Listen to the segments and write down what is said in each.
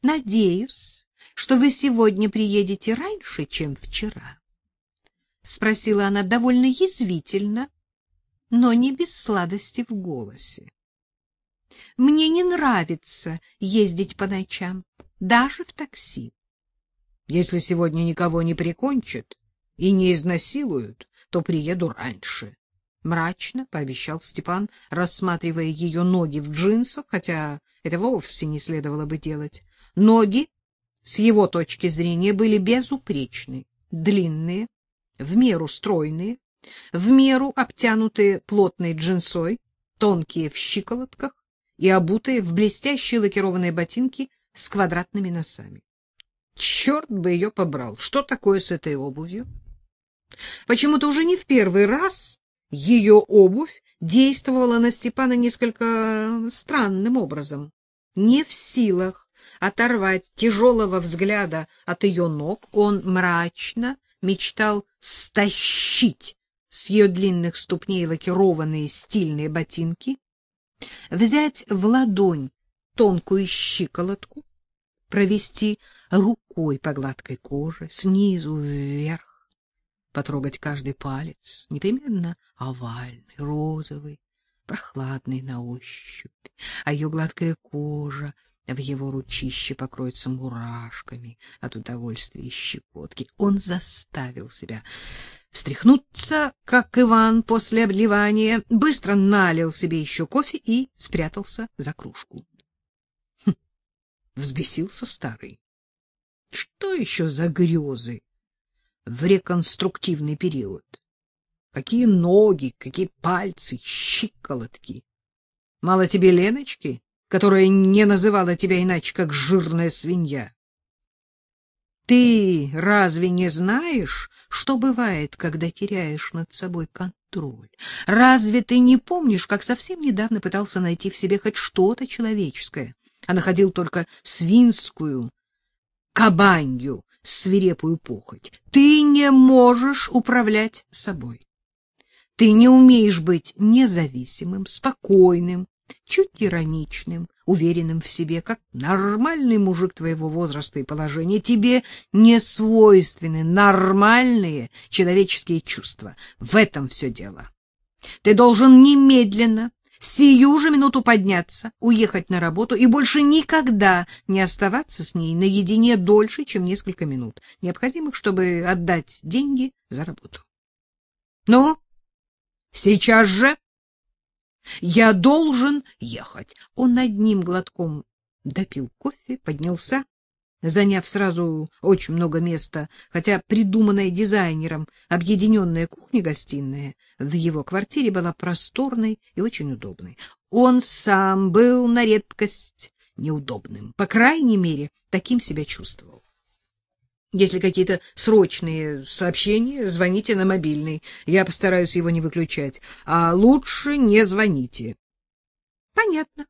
— Надеюсь, что вы сегодня приедете раньше, чем вчера. — спросила она довольно язвительно, но не без сладости в голосе. — Мне не нравится ездить по ночам, даже в такси. Если сегодня никого не прикончат и не изнасилуют, то приеду раньше. Мрачно пообещал Степан, рассматривая ее ноги в джинсах, хотя этого вовсе не следовало бы делать. Ноги, с его точки зрения, были безупречны, длинные, в меру стройные, в меру обтянутые плотной джинсой, тонкие в щиколотках и обутые в блестящие лакированные ботинки с квадратными носами. Черт бы ее побрал! Что такое с этой обувью? Почему-то уже не в первый раз ее обувь действовала на Степана несколько странным образом. Не в силах оторвать тяжелого взгляда от ее ног, он мрачно мечтал стащить с ее длинных ступней лакированные стильные ботинки, взять в ладонь тонкую щиколотку, провести рукой по гладкой коже снизу вверх, потрогать каждый палец, непременно овальный, розовый, прохладный на ощупь, а ее гладкая кожа в его ручище покроется мурашками от удовольствия и щекотки. Он заставил себя встряхнуться, как Иван после обливания, быстро налил себе еще кофе и спрятался за кружку. Хм, взбесился старый. Что еще за грезы в реконструктивный период? Какие ноги, какие пальцы, щиколотки! Мало тебе Леночки, которая не называла тебя иначе, как жирная свинья? Ты разве не знаешь, что бывает, когда теряешь над собой контроль? Разве ты не помнишь, как совсем недавно пытался найти в себе хоть что-то человеческое, а находил только свинскую, кабанью, свирепую похоть? Ты не можешь управлять собой. Ты не умеешь быть независимым, спокойным, чуть ироничным, уверенным в себе, как нормальный мужик твоего возраста и положения. Тебе не свойственны нормальные человеческие чувства. В этом все дело. Ты должен немедленно, сию же минуту подняться, уехать на работу и больше никогда не оставаться с ней наедине дольше, чем несколько минут, необходимых, чтобы отдать деньги за работу. Ну, сейчас же я должен ехать. Он одним глотком допил кофе, поднялся, заняв сразу очень много места, хотя придуманная дизайнером объединенная кухня-гостиная в его квартире была просторной и очень удобной. Он сам был на редкость неудобным, по крайней мере, таким себя чувствовал. Если какие-то срочные сообщения, звоните на мобильный. Я постараюсь его не выключать. А лучше не звоните. — Понятно, —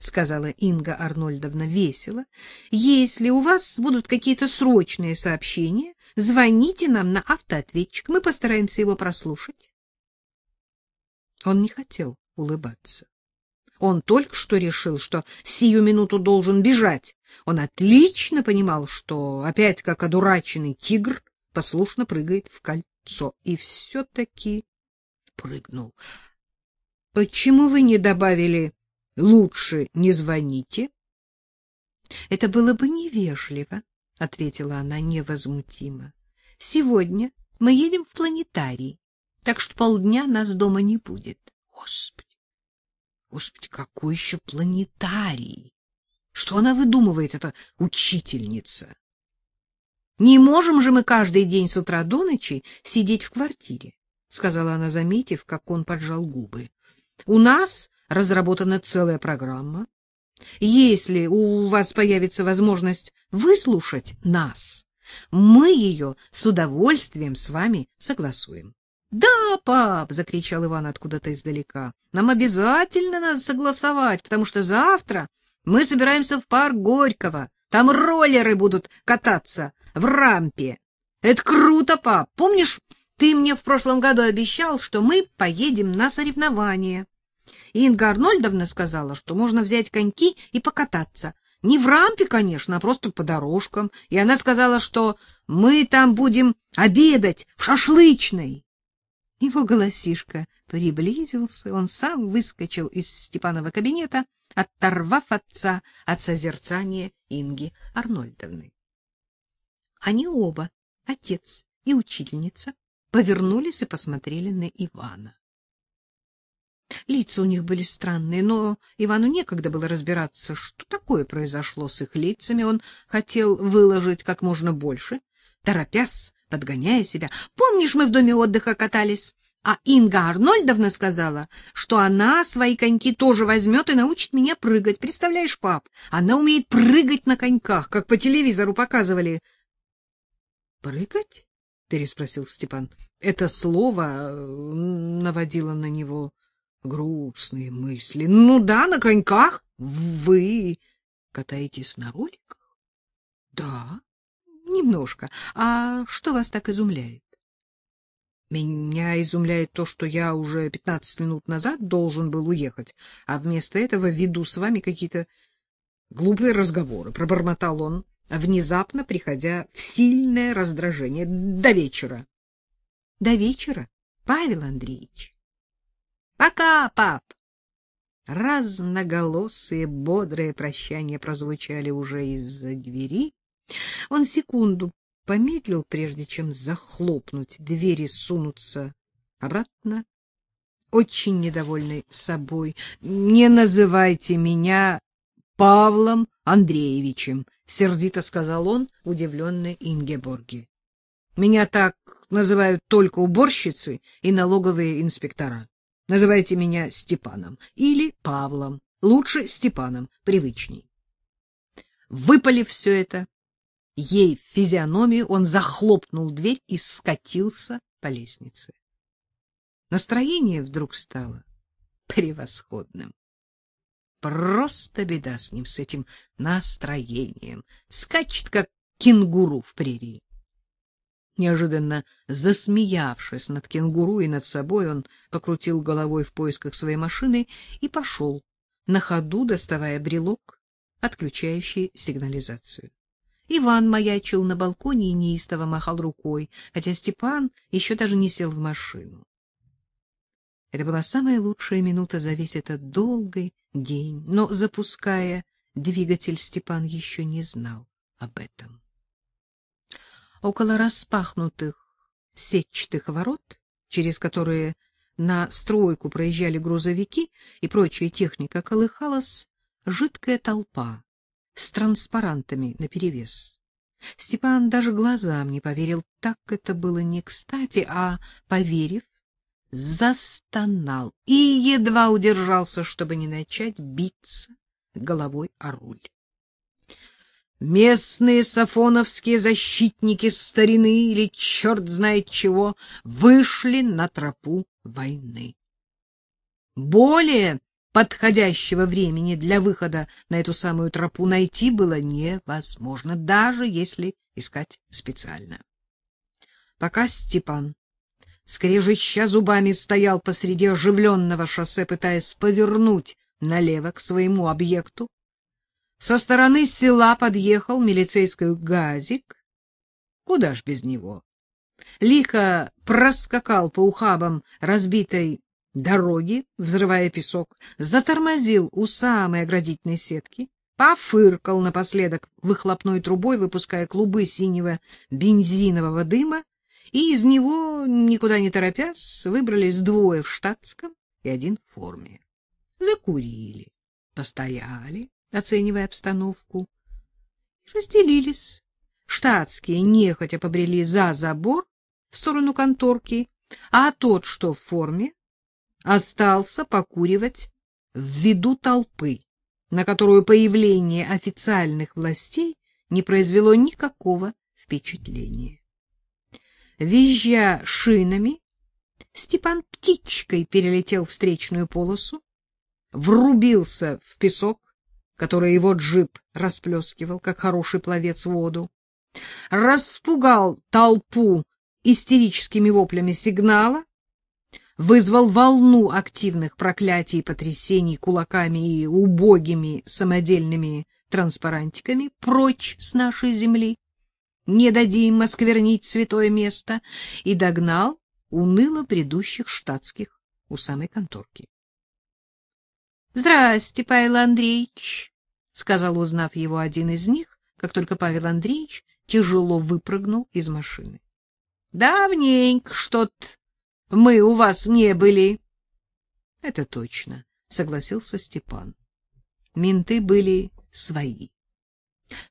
сказала Инга Арнольдовна весело. — Если у вас будут какие-то срочные сообщения, звоните нам на автоответчик. Мы постараемся его прослушать. Он не хотел улыбаться. Он только что решил, что сию минуту должен бежать. Он отлично понимал, что опять как одураченный тигр послушно прыгает в кольцо. И все-таки прыгнул. — Почему вы не добавили «лучше не звоните»? — Это было бы невежливо, — ответила она невозмутимо. — Сегодня мы едем в планетарий, так что полдня нас дома не будет. Господи! Господи, какой еще планетарий? Что она выдумывает, эта учительница? Не можем же мы каждый день с утра до ночи сидеть в квартире, сказала она, заметив, как он поджал губы. У нас разработана целая программа. Если у вас появится возможность выслушать нас, мы ее с удовольствием с вами согласуем. Да, пап, закричал Иван откуда-то издалека. Нам обязательно надо согласовать, потому что завтра мы собираемся в парк Горького. Там роллеры будут кататься в рампе. Это круто, пап. Помнишь, ты мне в прошлом году обещал, что мы поедем на соревнования. Инга Арнольдовна сказала, что можно взять коньки и покататься. Не в рампе, конечно, а просто по дорожкам. И она сказала, что мы там будем обедать в шашлычной. Его голосишка приблизился, он сам выскочил из Степанова кабинета, оторвав отца от созерцания Инги Арнольдовны. Они оба, отец и учительница, повернулись и посмотрели на Ивана. Лица у них были странные, но Ивану некогда было разбираться, что такое произошло с их лицами. Он хотел выложить как можно больше, торопясь, подгоняя себя. Помнишь, мы в доме отдыха катались? А Инга Арнольдовна сказала, что она свои коньки тоже возьмет и научит меня прыгать. Представляешь, пап, она умеет прыгать на коньках, как по телевизору показывали. — Прыгать? — переспросил Степан. Это слово э, наводило на него грустные мысли. Ну да, на коньках. Вы катаетесь на роликах? Да, немножко. А что вас так изумляет? Меня изумляет то, что я уже пятнадцать минут назад должен был уехать, а вместо этого веду с вами какие-то глупые разговоры, пробормотал он, внезапно приходя в сильное раздражение до вечера. До вечера, Павел Андреевич. Пока, пап. Разноголосые, бодрые прощания прозвучали уже из-за двери. Он секунду помедлил, прежде чем захлопнуть дверь и сунуться обратно, очень недовольный собой. Не называйте меня Павлом Андреевичем, сердито сказал он, удивленный Ингеборге. Меня так называют только уборщицы и налоговые инспектора. Называйте меня Степаном или Павлом. Лучше Степаном, привычней. Выпалив все это, ей в физиономию он захлопнул дверь и скатился по лестнице. Настроение вдруг стало превосходным. Просто беда с ним, с этим настроением. Скачет, как кенгуру в прерии. Неожиданно засмеявшись над кенгуру и над собой, он покрутил головой в поисках своей машины и пошел, на ходу доставая брелок, отключающий сигнализацию. Иван маячил на балконе и неистово махал рукой, хотя Степан еще даже не сел в машину. Это была самая лучшая минута за весь этот долгий день, но, запуская двигатель, Степан еще не знал об этом около распахнутых сетчатых ворот, через которые на стройку проезжали грузовики и прочая техника, колыхалась жидкая толпа с транспарантами наперевес. Степан даже глазам не поверил, так это было не кстати, а, поверив, застонал и едва удержался, чтобы не начать биться головой о руль. Местные сафоновские защитники старины или черт знает чего вышли на тропу войны. Более подходящего времени для выхода на эту самую тропу найти было невозможно, даже если искать специально. Пока Степан, скрежеща зубами, стоял посреди оживленного шоссе, пытаясь повернуть налево к своему объекту, со стороны села подъехал милицейский газик. Куда ж без него? Лихо проскакал по ухабам разбитой дороги, взрывая песок, затормозил у самой оградительной сетки, пофыркал напоследок выхлопной трубой, выпуская клубы синего бензинового дыма, и из него, никуда не торопясь, выбрались двое в штатском и один в форме. Закурили, постояли, оценивая обстановку, разделились. Штатские нехотя побрели за забор в сторону конторки, а тот, что в форме, остался покуривать в виду толпы, на которую появление официальных властей не произвело никакого впечатления. Визжа шинами, Степан птичкой перелетел встречную полосу, врубился в песок, который его джип расплескивал, как хороший пловец воду, распугал толпу истерическими воплями сигнала, вызвал волну активных проклятий и потрясений кулаками и убогими самодельными транспарантиками «Прочь с нашей земли! Не дадим осквернить святое место!» и догнал уныло бредущих штатских у самой конторки. — Здрасте, Павел Андреевич, — сказал, узнав его один из них, как только Павел Андреевич тяжело выпрыгнул из машины. — Давненько что-то мы у вас не были. — Это точно, — согласился Степан. Менты были свои.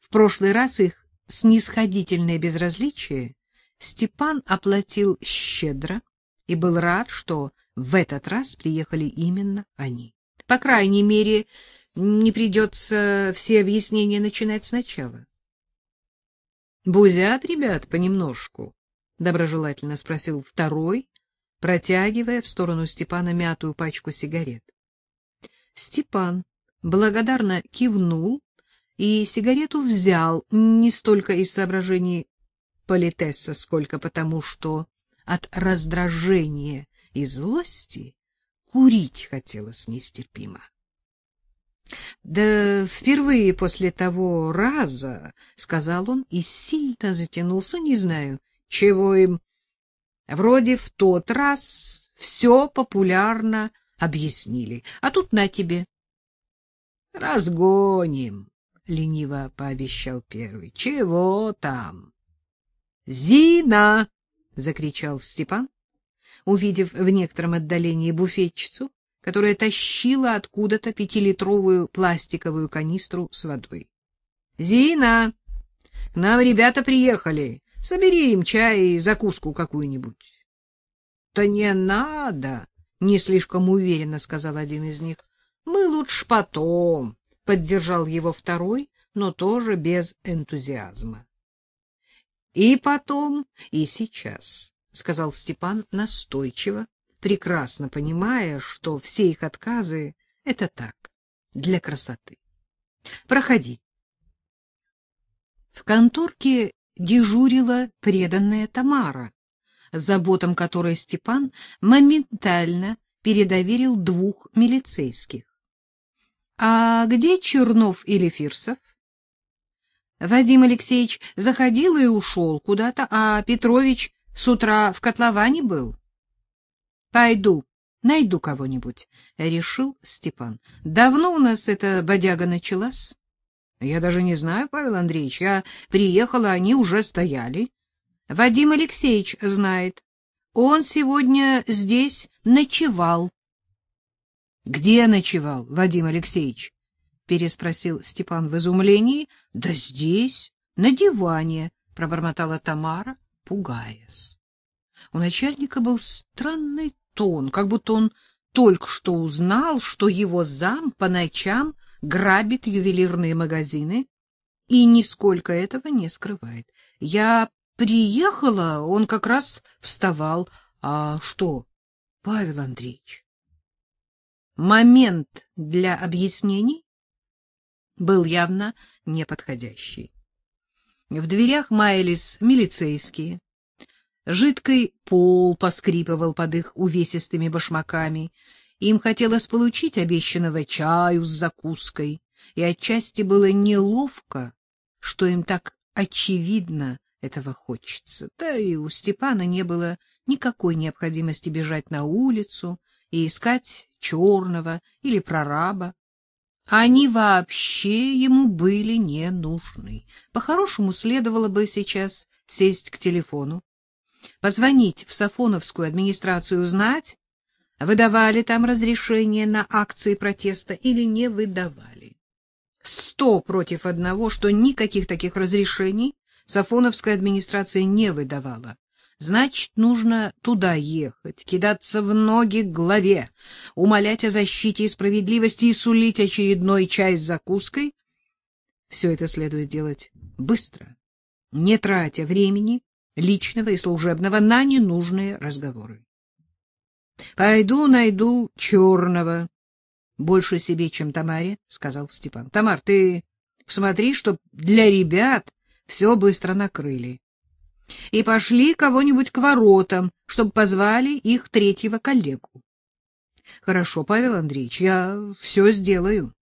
В прошлый раз их снисходительное безразличие Степан оплатил щедро и был рад, что в этот раз приехали именно они. По крайней мере, не придется все объяснения начинать сначала. — Бузят, ребят, понемножку? — доброжелательно спросил второй, протягивая в сторону Степана мятую пачку сигарет. Степан благодарно кивнул и сигарету взял не столько из соображений политесса, сколько потому, что от раздражения и злости курить хотелось нестерпимо. Да впервые после того раза, — сказал он и сильно затянулся, не знаю, чего им. Вроде в тот раз все популярно объяснили, а тут на тебе. — Разгоним, — лениво пообещал первый. — Чего там? — Зина! — закричал Степан, увидев в некотором отдалении буфетчицу, которая тащила откуда-то пятилитровую пластиковую канистру с водой. — Зина! К нам ребята приехали. Собери им чай и закуску какую-нибудь. — Да не надо! — не слишком уверенно сказал один из них. — Мы лучше потом, — поддержал его второй, но тоже без энтузиазма. — И потом, и сейчас, — сказал Степан настойчиво, прекрасно понимая, что все их отказы — это так, для красоты. Проходи. В конторке дежурила преданная Тамара, заботам которой Степан моментально передоверил двух милицейских. — А где Чернов или Фирсов? Вадим Алексеевич заходил и ушел куда-то, а Петрович с утра в котловане был. — Пойду, найду кого-нибудь, — решил Степан. — Давно у нас эта бодяга началась? — Я даже не знаю, Павел Андреевич. Я приехала, они уже стояли. Вадим Алексеевич знает. Он сегодня здесь ночевал. — Где ночевал, Вадим Алексеевич? — переспросил Степан в изумлении. — Да здесь, на диване, — пробормотала Тамара, пугаясь. У начальника был странный тон, как будто он только что узнал, что его зам по ночам грабит ювелирные магазины и нисколько этого не скрывает. Я приехала, он как раз вставал. А что, Павел Андреевич? Момент для объяснений был явно неподходящий. В дверях маялись милицейские. Жидкий пол поскрипывал под их увесистыми башмаками. Им хотелось получить обещанного чаю с закуской, и отчасти было неловко, что им так очевидно этого хочется. Да и у Степана не было никакой необходимости бежать на улицу и искать черного или прораба. Они вообще ему были не нужны. По-хорошему, следовало бы сейчас сесть к телефону, позвонить в Сафоновскую администрацию, узнать, выдавали там разрешение на акции протеста или не выдавали. Сто против одного, что никаких таких разрешений Сафоновская администрация не выдавала. Значит, нужно туда ехать, кидаться в ноги к главе, умолять о защите и справедливости и сулить очередной чай с закуской. Все это следует делать быстро, не тратя времени личного и служебного на ненужные разговоры. — Пойду найду черного. — Больше себе, чем Тамаре, — сказал Степан. — Тамар, ты посмотри, чтоб для ребят все быстро накрыли. И пошли кого-нибудь к воротам, чтобы позвали их третьего коллегу. — Хорошо, Павел Андреевич, я все сделаю.